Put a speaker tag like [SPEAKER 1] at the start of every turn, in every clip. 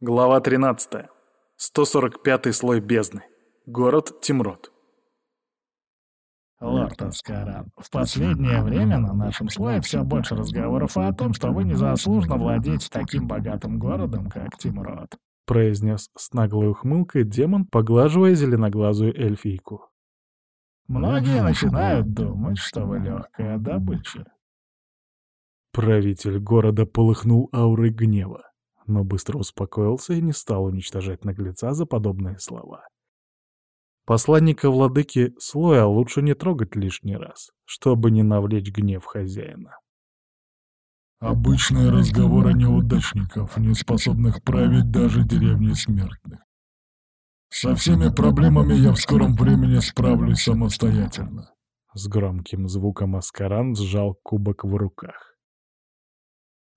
[SPEAKER 1] Глава 13. 145 слой бездны. Город Тимрот.
[SPEAKER 2] Лорд Аскаран, в последнее время на нашем слое все больше разговоров о том, что вы незаслуженно владеете таким богатым городом, как Тимрот.
[SPEAKER 1] Произнес с наглой ухмылкой демон, поглаживая зеленоглазую эльфийку.
[SPEAKER 2] Многие начинают думать, что вы легкая добыча.
[SPEAKER 1] Правитель города полыхнул аурой гнева но быстро успокоился и не стал уничтожать наглеца за подобные слова. Посланника владыки слоя лучше не трогать лишний раз, чтобы не навлечь гнев хозяина.
[SPEAKER 3] Обычные разговоры неудачников, не способных править даже деревни смертных. Со всеми проблемами я в скором времени справлюсь самостоятельно.
[SPEAKER 1] С громким звуком Аскаран сжал кубок в руках.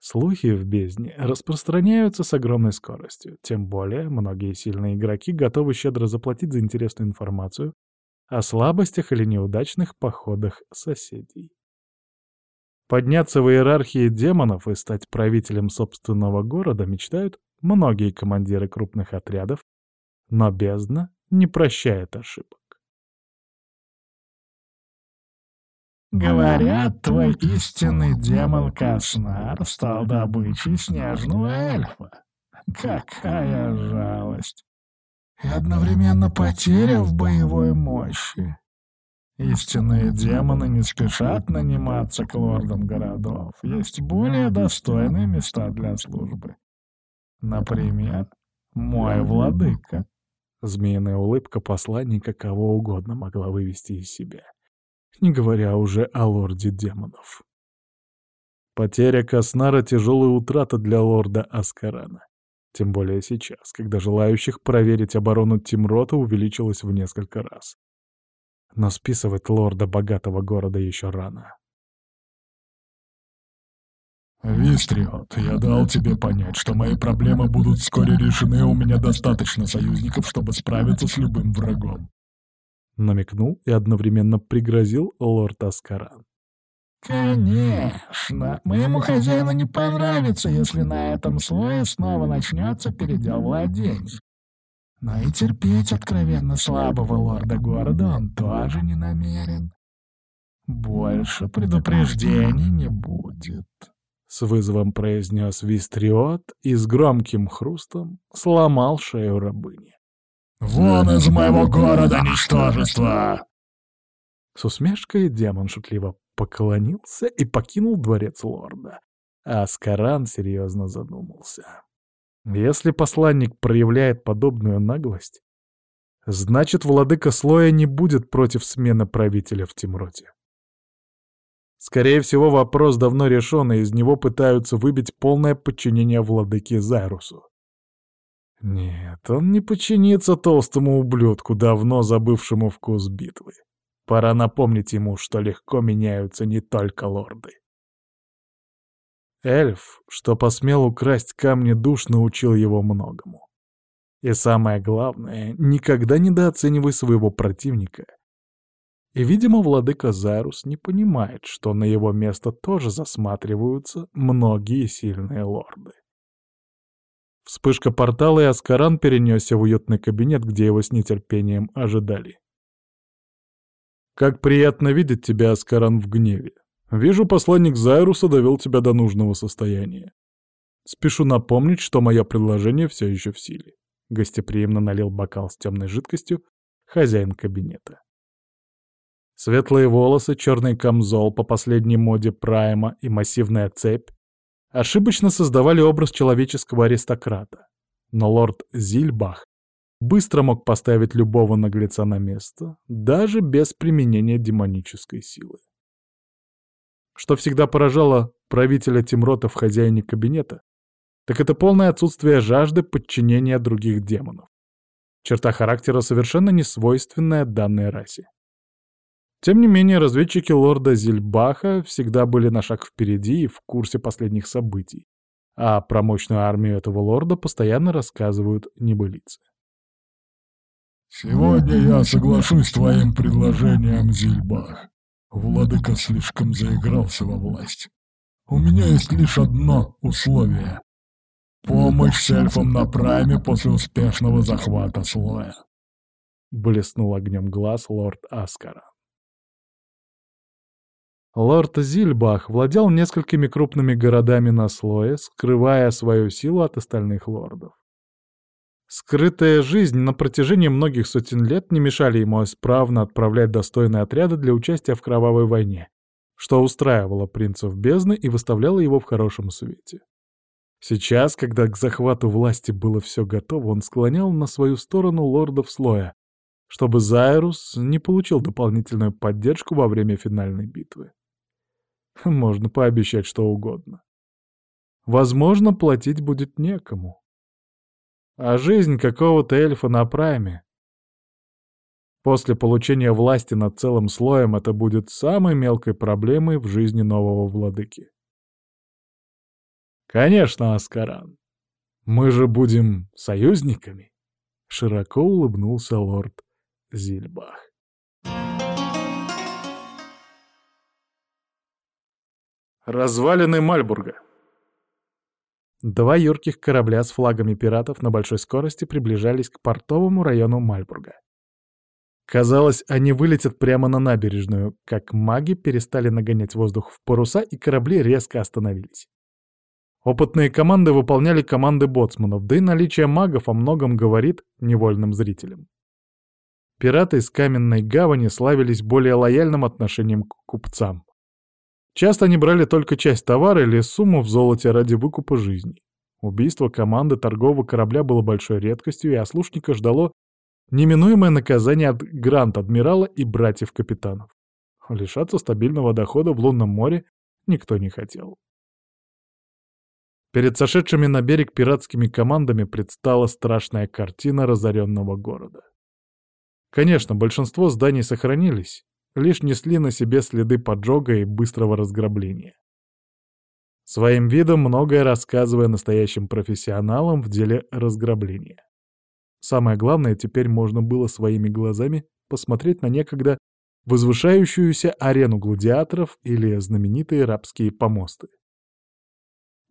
[SPEAKER 1] Слухи в бездне распространяются с огромной скоростью, тем более многие сильные игроки готовы щедро заплатить за интересную информацию о слабостях или неудачных походах соседей. Подняться в иерархии демонов и стать правителем собственного города мечтают многие командиры крупных отрядов, но бездна не прощает ошибок.
[SPEAKER 2] Говорят, твой истинный демон Кошмар стал добычей снежного эльфа. Какая жалость. И одновременно потеря в боевой мощи. Истинные демоны не спешат наниматься к лордам городов. Есть более достойные места для службы. Например, мой владыка.
[SPEAKER 1] Змеиная улыбка посланника кого угодно могла вывести из себя не говоря уже о лорде демонов. Потеря Каснара — тяжелая утрата для лорда Аскарана. Тем более сейчас, когда желающих проверить оборону Тимрота увеличилось в несколько раз. Но списывать лорда богатого города еще рано.
[SPEAKER 3] «Вистриот, я дал тебе понять, что мои проблемы будут вскоре решены, у меня достаточно союзников, чтобы справиться с любым врагом
[SPEAKER 1] намекнул и одновременно пригрозил лорд Аскаран.
[SPEAKER 2] «Конечно, моему хозяину не понравится, если на этом слое снова начнется передел владений. Но и терпеть откровенно слабого лорда города он тоже не намерен. Больше предупреждений не будет».
[SPEAKER 1] С вызовом произнес Вистриот и с громким хрустом сломал шею рабыни.
[SPEAKER 3] «Вон из моего города, ничтожество!»
[SPEAKER 1] С усмешкой демон шутливо поклонился и покинул дворец лорда, а Аскаран серьезно задумался. Если посланник проявляет подобную наглость, значит, владыка слоя не будет против смены правителя в Тимроте. Скорее всего, вопрос давно решен, и из него пытаются выбить полное подчинение владыке Зайрусу. Нет, он не подчинится толстому ублюдку, давно забывшему вкус битвы. Пора напомнить ему, что легко меняются не только лорды. Эльф, что посмел украсть камни душ, научил его многому. И самое главное, никогда недооценивай своего противника. И, видимо, владыка Зайрус не понимает, что на его место тоже засматриваются многие сильные лорды. Вспышка портала, и Аскаран перенесся в уютный кабинет, где его с нетерпением ожидали. «Как приятно видеть тебя, Аскаран, в гневе. Вижу, посланник Зайруса довел тебя до нужного состояния. Спешу напомнить, что мое предложение все еще в силе». Гостеприимно налил бокал с темной жидкостью хозяин кабинета. Светлые волосы, черный камзол по последней моде Прайма и массивная цепь ошибочно создавали образ человеческого аристократа. Но лорд Зильбах быстро мог поставить любого наглеца на место, даже без применения демонической силы. Что всегда поражало правителя Тимрота в хозяине кабинета, так это полное отсутствие жажды подчинения других демонов. Черта характера совершенно не свойственная данной расе. Тем не менее, разведчики лорда Зильбаха всегда были на шаг впереди и в курсе последних событий, а про мощную армию этого лорда постоянно рассказывают небылицы.
[SPEAKER 3] «Сегодня я соглашусь с твоим предложением, Зильбах. Владыка слишком заигрался во власть. У меня есть лишь одно условие. Помощь с эльфом на прайме после успешного захвата слоя.
[SPEAKER 1] Блеснул огнем глаз лорд Аскара. Лорд Зильбах владел несколькими крупными городами на слое, скрывая свою силу от остальных лордов. Скрытая жизнь на протяжении многих сотен лет не мешали ему исправно отправлять достойные отряды для участия в кровавой войне, что устраивало принцев бездны и выставляло его в хорошем свете. Сейчас, когда к захвату власти было все готово, он склонял на свою сторону лордов слоя, чтобы Зайрус не получил дополнительную поддержку во время финальной битвы. Можно пообещать что угодно. Возможно, платить будет некому. А жизнь какого-то эльфа на прайме. После получения власти над целым слоем это будет самой мелкой проблемой в жизни нового владыки. Конечно, Аскаран. Мы же будем союзниками. Широко улыбнулся лорд Зильбах. Развалины Мальбурга. Два юрких корабля с флагами пиратов на большой скорости приближались к портовому району Мальбурга. Казалось, они вылетят прямо на набережную, как маги перестали нагонять воздух в паруса, и корабли резко остановились. Опытные команды выполняли команды боцманов, да и наличие магов о многом говорит невольным зрителям. Пираты из Каменной Гавани славились более лояльным отношением к купцам. Часто они брали только часть товара или сумму в золоте ради выкупа жизни. Убийство команды торгового корабля было большой редкостью, и ослушника ждало неминуемое наказание от грант-адмирала и братьев-капитанов. Лишаться стабильного дохода в лунном море никто не хотел. Перед сошедшими на берег пиратскими командами предстала страшная картина разоренного города. Конечно, большинство зданий сохранились, лишь несли на себе следы поджога и быстрого разграбления. Своим видом многое рассказывая настоящим профессионалам в деле разграбления. Самое главное, теперь можно было своими глазами посмотреть на некогда возвышающуюся арену гладиаторов или знаменитые рабские помосты.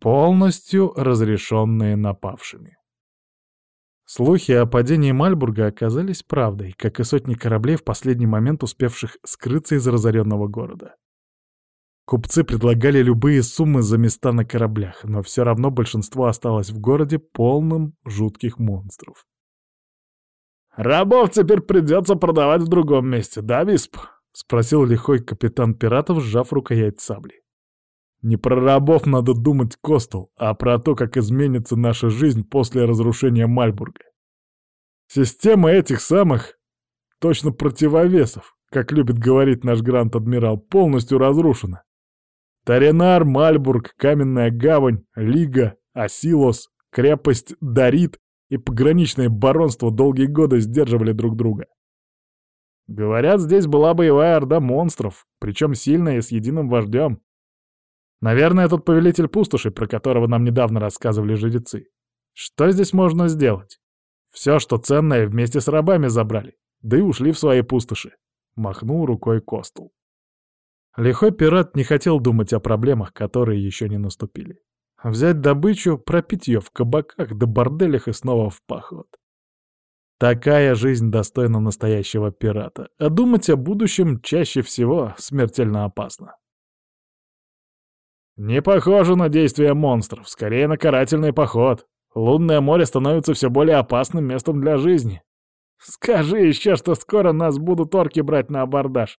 [SPEAKER 1] Полностью разрешенные напавшими. Слухи о падении Мальбурга оказались правдой, как и сотни кораблей в последний момент успевших скрыться из разоренного города. Купцы предлагали любые суммы за места на кораблях, но все равно большинство осталось в городе полным жутких монстров. «Рабов теперь придется продавать в другом месте, да, Висп?» — спросил лихой капитан пиратов, сжав рукоять сабли. Не про рабов надо думать, Костел, а про то, как изменится наша жизнь после разрушения Мальбурга. Система этих самых, точно противовесов, как любит говорить наш грант-адмирал, полностью разрушена. Таринар, Мальбург, Каменная Гавань, Лига, Асилос, крепость Дарит и пограничное баронство долгие годы сдерживали друг друга. Говорят, здесь была боевая орда монстров, причем сильная и с единым вождем. Наверное, этот повелитель пустоши, про которого нам недавно рассказывали жрецы. Что здесь можно сделать? Все, что ценное, вместе с рабами забрали, да и ушли в свои пустоши. Махнул рукой Костул. Лихой пират не хотел думать о проблемах, которые еще не наступили. Взять добычу, пропить ее в кабаках да борделях и снова в поход. Такая жизнь достойна настоящего пирата, а думать о будущем чаще всего смертельно опасно. Не похоже на действия монстров, скорее на карательный поход. Лунное море становится все более опасным местом для жизни. Скажи еще, что скоро нас будут орки брать на абордаж.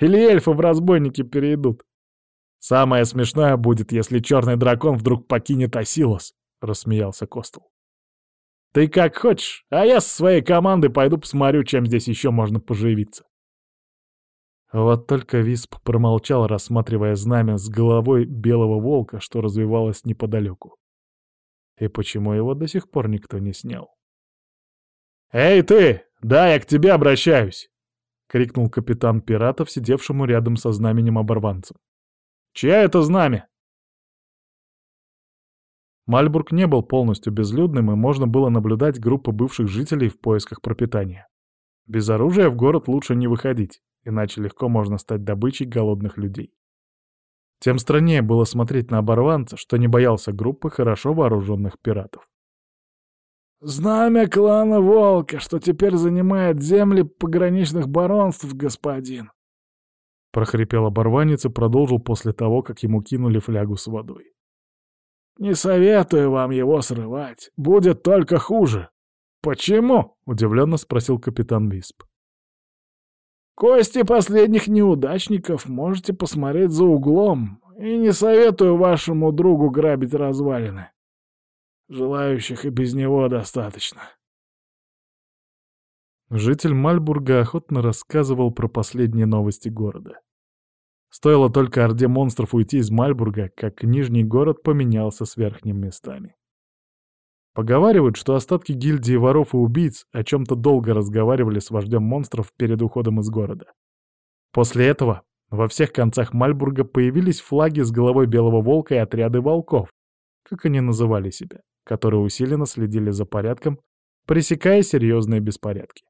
[SPEAKER 1] Или эльфы в разбойники перейдут. Самое смешное будет, если черный дракон вдруг покинет Асилос, — рассмеялся Костел. Ты как хочешь, а я со своей командой пойду посмотрю, чем здесь еще можно поживиться. Вот только Висп промолчал, рассматривая знамя с головой белого волка, что развивалось неподалеку. И почему его до сих пор никто не снял? «Эй ты! Да, я к тебе обращаюсь!» — крикнул капитан пиратов, сидевшему рядом со знаменем оборванцем. «Чья это знамя?» Мальбург не был полностью безлюдным, и можно было наблюдать группы бывших жителей в поисках пропитания. Без оружия в город лучше не выходить иначе легко можно стать добычей голодных людей. Тем страннее было смотреть на оборванца, что не боялся группы хорошо вооруженных пиратов.
[SPEAKER 2] «Знамя клана Волка, что теперь занимает земли пограничных баронств, господин!»
[SPEAKER 1] прохрипел оборванец и продолжил после того, как ему кинули флягу с водой.
[SPEAKER 2] «Не советую вам его срывать. Будет только хуже».
[SPEAKER 1] «Почему?» — удивленно спросил капитан Висп.
[SPEAKER 2] «Кости последних неудачников можете посмотреть за углом, и не советую вашему другу грабить развалины. Желающих и без него достаточно».
[SPEAKER 1] Житель Мальбурга охотно рассказывал про последние новости города. Стоило только Орде монстров уйти из Мальбурга, как Нижний город поменялся с верхними местами. Поговаривают, что остатки гильдии воров и убийц о чем-то долго разговаривали с вождем монстров перед уходом из города. После этого во всех концах Мальбурга появились флаги с головой белого волка и отряды волков, как они называли себя, которые усиленно следили за порядком, пресекая серьезные беспорядки.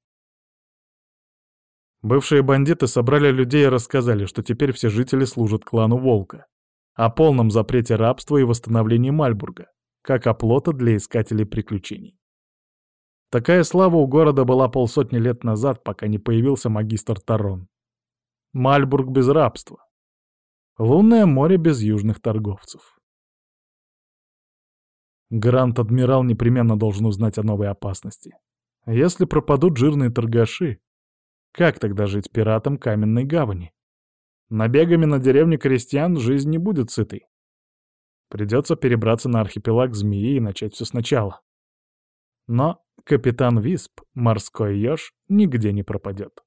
[SPEAKER 1] Бывшие бандиты собрали людей и рассказали, что теперь все жители служат клану Волка. О полном запрете рабства и восстановлении Мальбурга, как оплота для искателей приключений. Такая слава у города была полсотни лет назад, пока не появился магистр Тарон. Мальбург без рабства. Лунное море без южных торговцев. Грант-адмирал непременно должен узнать о новой опасности. Если пропадут жирные торгаши, как тогда жить пиратом каменной гавани? Набегами на деревню крестьян жизнь не будет сытой. Придется перебраться на архипелаг змеи и начать все сначала. Но капитан Висп, морской еж, нигде не пропадет.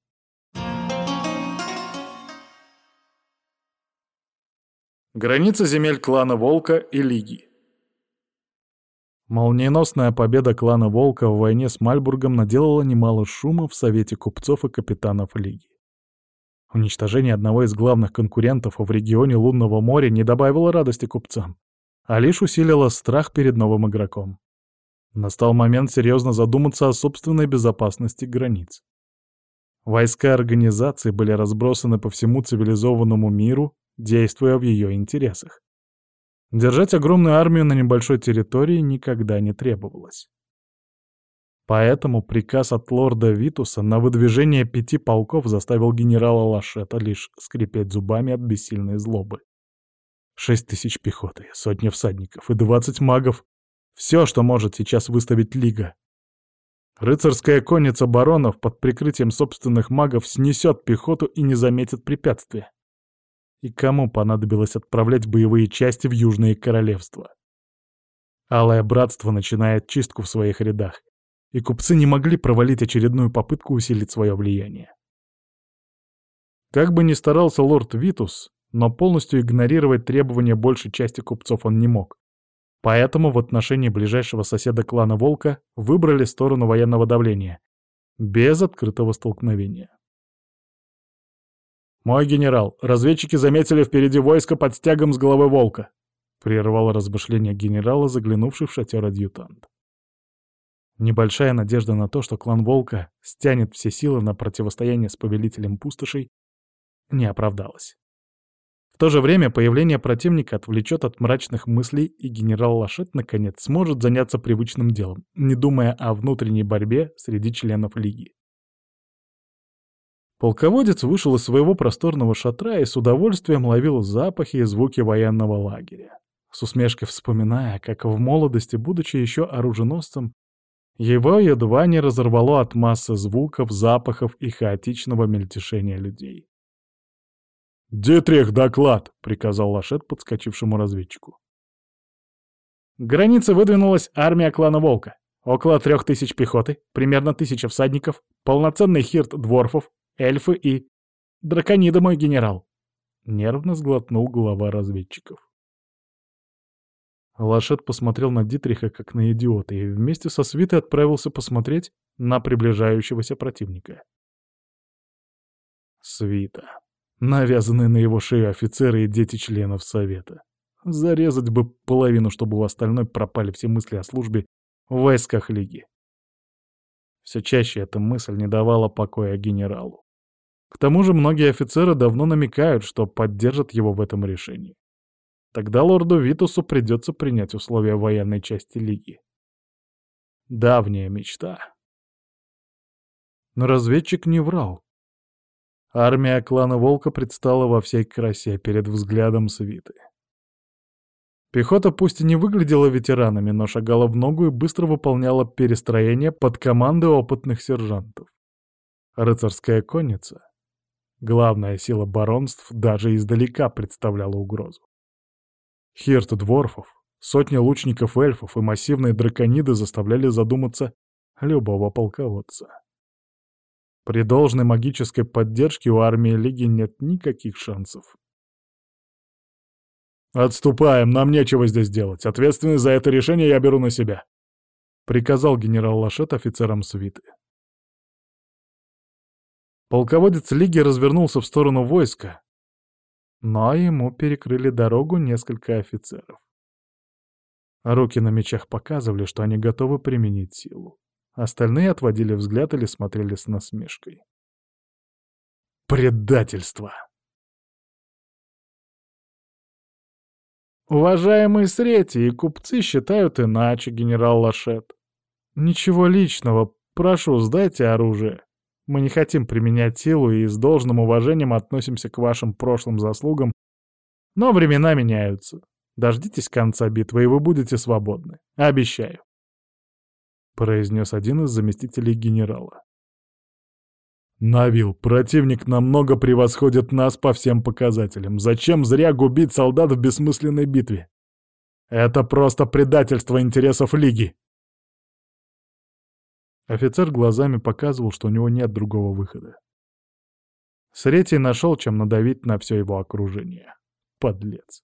[SPEAKER 1] Граница земель клана Волка и Лиги Молниеносная победа клана Волка в войне с Мальбургом наделала немало шума в Совете купцов и капитанов Лиги. Уничтожение одного из главных конкурентов в регионе Лунного моря не добавило радости купцам, а лишь усилило страх перед новым игроком. Настал момент серьезно задуматься о собственной безопасности границ. Войска организации были разбросаны по всему цивилизованному миру, действуя в ее интересах. Держать огромную армию на небольшой территории никогда не требовалось. Поэтому приказ от лорда Витуса на выдвижение пяти полков заставил генерала Лашета лишь скрипеть зубами от бессильной злобы. Шесть тысяч пехоты, сотни всадников и двадцать магов — все, что может сейчас выставить Лига. Рыцарская конница баронов под прикрытием собственных магов снесет пехоту и не заметит препятствия. И кому понадобилось отправлять боевые части в Южные Королевства? Алое Братство начинает чистку в своих рядах, и купцы не могли провалить очередную попытку усилить свое влияние. Как бы ни старался лорд Витус, но полностью игнорировать требования большей части купцов он не мог. Поэтому в отношении ближайшего соседа клана Волка выбрали сторону военного давления, без открытого столкновения. «Мой генерал, разведчики заметили впереди войско под стягом с головы волка», — прервал размышления генерала, заглянувший в шатер адъютант. Небольшая надежда на то, что клан Волка стянет все силы на противостояние с повелителем пустошей, не оправдалась. То же время появление противника отвлечет от мрачных мыслей, и генерал Лашет наконец сможет заняться привычным делом, не думая о внутренней борьбе среди членов Лиги. Полководец вышел из своего просторного шатра и с удовольствием ловил запахи и звуки военного лагеря, с усмешкой вспоминая, как в молодости, будучи еще оруженосцем, его едва не разорвало от массы звуков, запахов и хаотичного мельтешения людей. «Дитрих, доклад!» — приказал Лашет подскочившему разведчику. Граница выдвинулась армия клана Волка. Около трех тысяч пехоты, примерно тысяча всадников, полноценный хирт дворфов, эльфы и... Драконида, мой генерал!» Нервно сглотнул глава разведчиков. Лашет посмотрел на Дитриха как на идиота и вместе со свитой отправился посмотреть на приближающегося противника. Свита. Навязанные на его шею офицеры и дети членов Совета. Зарезать бы половину, чтобы у остальной пропали все мысли о службе в войсках Лиги. Все чаще эта мысль не давала покоя генералу. К тому же многие офицеры давно намекают, что поддержат его в этом решении. Тогда лорду Витусу придется принять условия военной части Лиги. Давняя мечта. Но разведчик не врал. Армия клана Волка предстала во всей красе перед взглядом свиты. Пехота пусть и не выглядела ветеранами, но шагала в ногу и быстро выполняла перестроение под команды опытных сержантов. Рыцарская конница, главная сила баронств, даже издалека представляла угрозу. Хирт дворфов, сотни лучников-эльфов и массивные дракониды заставляли задуматься любого полководца. При должной магической поддержке у армии Лиги нет никаких шансов. «Отступаем, нам нечего здесь делать. Ответственность за это решение я беру на себя», — приказал генерал Лашет офицерам свиты. Полководец Лиги развернулся в сторону войска, но ему перекрыли дорогу несколько офицеров. Руки на мечах показывали, что они готовы применить силу. Остальные отводили взгляд или смотрели с насмешкой. Предательство! Уважаемые срети и купцы считают иначе, генерал Лашет. Ничего личного, прошу, сдайте оружие. Мы не хотим применять силу и с должным уважением относимся к вашим прошлым заслугам, но времена меняются. Дождитесь конца битвы, и вы будете свободны. Обещаю произнес один из заместителей генерала. «Навил, противник намного превосходит нас по всем показателям. Зачем зря губить солдат в бессмысленной битве? Это просто предательство интересов Лиги!» Офицер глазами показывал, что у него нет другого выхода. Сретий нашел, чем надавить на все его окружение. Подлец.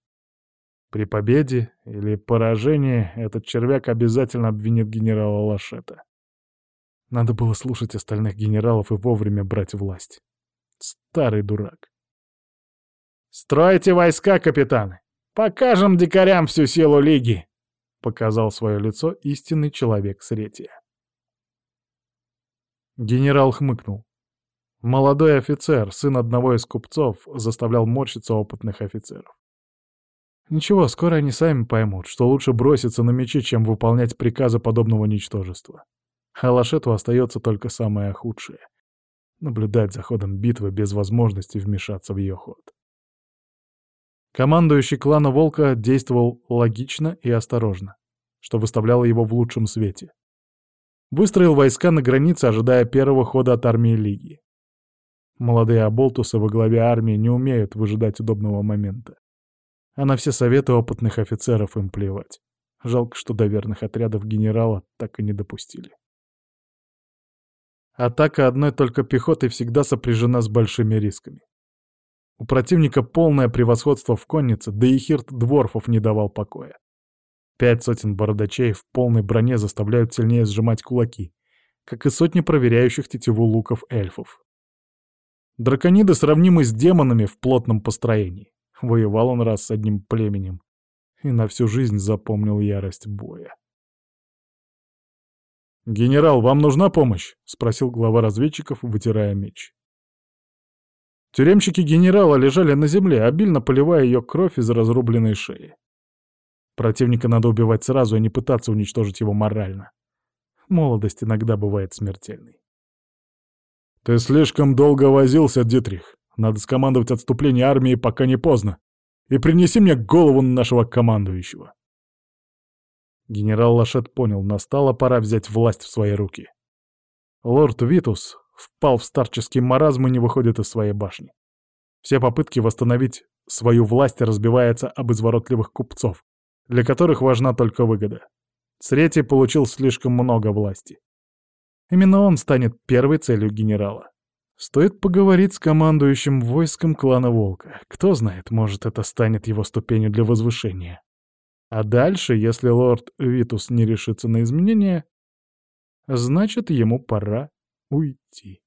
[SPEAKER 1] При победе или поражении этот червяк обязательно обвинит генерала Лашета. Надо было слушать остальных генералов и вовремя брать власть. Старый дурак. «Стройте войска, капитаны! Покажем дикарям всю силу Лиги!» — показал свое лицо истинный человек Сретия. Генерал хмыкнул. Молодой офицер, сын одного из купцов, заставлял морщиться опытных офицеров. Ничего, скоро они сами поймут, что лучше броситься на мечи, чем выполнять приказы подобного ничтожества. А Лашету остается только самое худшее — наблюдать за ходом битвы без возможности вмешаться в ее ход. Командующий клана Волка действовал логично и осторожно, что выставляло его в лучшем свете. Выстроил войска на границе, ожидая первого хода от армии Лиги. Молодые оболтусы во главе армии не умеют выжидать удобного момента. А на все советы опытных офицеров им плевать. Жалко, что до верных отрядов генерала так и не допустили. Атака одной только пехоты всегда сопряжена с большими рисками. У противника полное превосходство в коннице, да и Хирт Дворфов не давал покоя. Пять сотен бородачей в полной броне заставляют сильнее сжимать кулаки, как и сотни проверяющих тетиву луков эльфов. Дракониды сравнимы с демонами в плотном построении. Воевал он раз с одним племенем и на всю жизнь запомнил ярость боя. «Генерал, вам нужна помощь?» — спросил глава разведчиков, вытирая меч. Тюремщики генерала лежали на земле, обильно поливая ее кровь из разрубленной шеи. Противника надо убивать сразу, а не пытаться уничтожить его морально. Молодость иногда бывает смертельной. «Ты слишком долго возился, Дитрих. Надо скомандовать отступление армии, пока не поздно. И принеси мне голову нашего командующего. Генерал Лашет понял, настала пора взять власть в свои руки. Лорд Витус впал в старческий маразм и не выходит из своей башни. Все попытки восстановить свою власть разбиваются об изворотливых купцов, для которых важна только выгода. Сретий получил слишком много власти. Именно он станет первой целью генерала. Стоит поговорить с командующим войском клана Волка. Кто знает, может, это станет его ступенью для возвышения. А дальше, если лорд Витус не решится на изменения, значит, ему пора уйти.